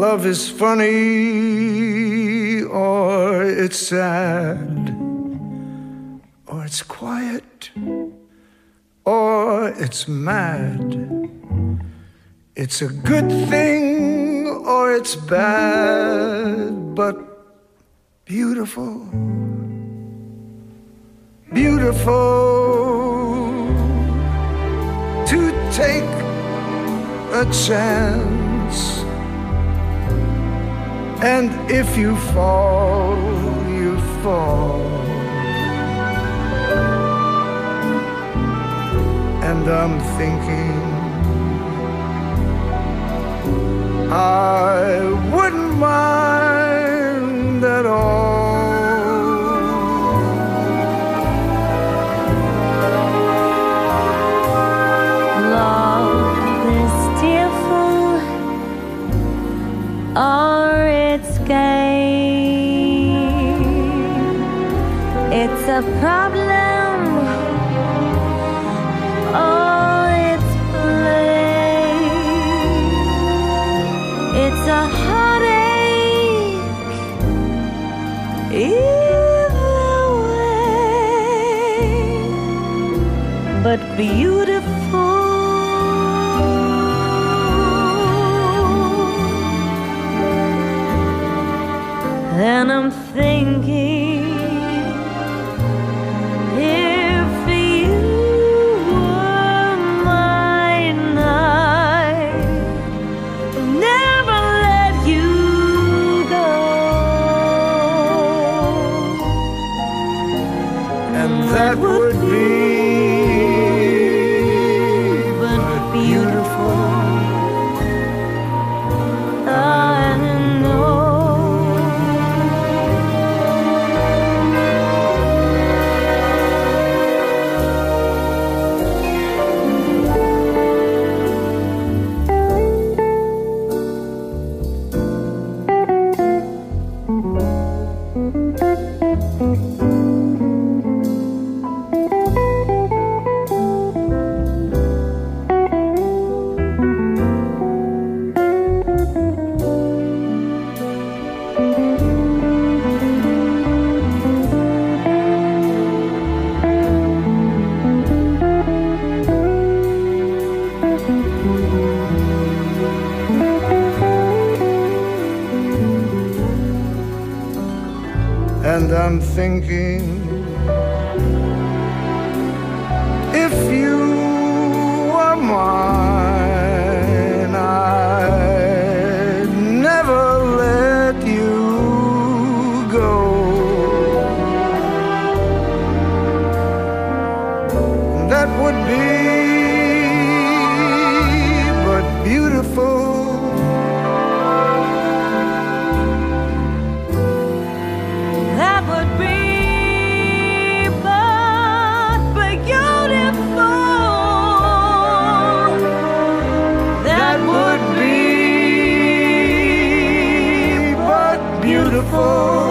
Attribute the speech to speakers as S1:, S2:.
S1: Love is funny or it's sad or it's quiet or it's mad. It's a good thing or it's bad, but beautiful, beautiful to take a chance. And if you fall, you fall. And I'm thinking I wouldn't mind at all.
S2: Love is tearful or it's gay. It's a problem or it's play. It's a heartache either way, but beautiful. And I'm thinking if you were mine, I'd never let you go.
S1: And that would be
S2: and I'm thinking if
S1: you were mine, I'd never let you go. That would be. faithful.